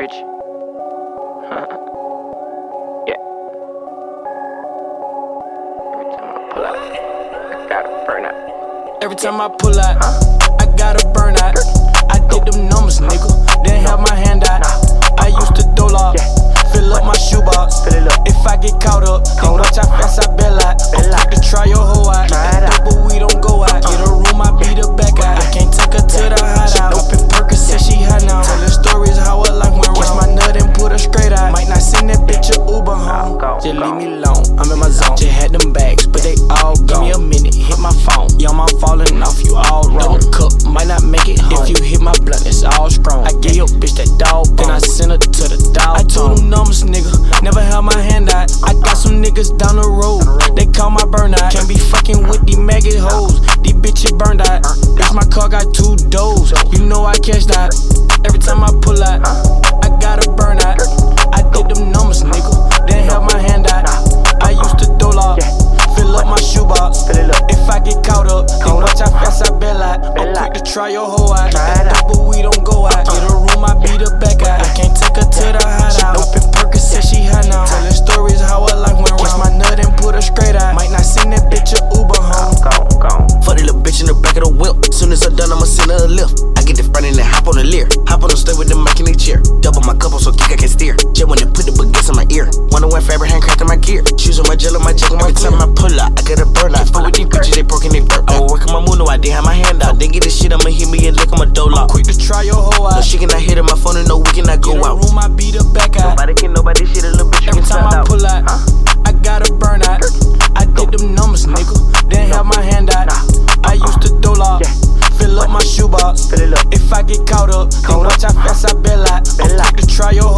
Rich. yeah. Every time I pull out, I gotta burn out. I leave me alone. I'm in my zone. Just had them bags, but they all gone. Give me a minute, hit my phone. Young mom falling off, you all wrong. Double cup, might not make it home. If you hit my blunt, it's all strong. I gave your bitch that dog bone. Then I sent her to the dog. I told them numbers, nigga. Never held my hand out. I got some niggas down the road. They call my burnout. Can't be fucking with these maggot hoes. These bitches burned out. Bitch, my car got two doors. You know I catch that. Every time I pull out, I try your whole out. Eat that dope, but we don't go out. Get a room, I beat her back out. I can't take her to the hideout. Up in Perkins, said she hot now. Telling stories how her life went wrong. my nut and put her straight out. Might not send that bitch a Uber home. Fuck the little bitch in the back of the whip. Soon as I'm done, I'ma send her a Lyft. I get the front and then hop on the Lear. Hop on the stay with the mic in the chair. Double my couple so kick I can steer. Jet when they put the baguettes in my ear. Wonder when fabric handcrafted my gear. Shoes on my jello, my jacket, my Every time I pull out, I got a burn out. Fuck with these bitches, they broke and they burnt. I was working my moon, no, I didn't have my hand out. Then get this shit, I'ma hit me and lick on my dough lock. Quick to try your whole No out. she cannot hit on my phone and no we cannot go Get a out. room, I beat her back out. Nobody can nobody shit a little bitch Every time I out. pull out, I gotta burn out. I did them numbers, nigga. Didn't have my hand out. I uh-uh. used to dole up, fill up my shoebox. If I get caught up, then watch how fast I bail out. I'm quick to try your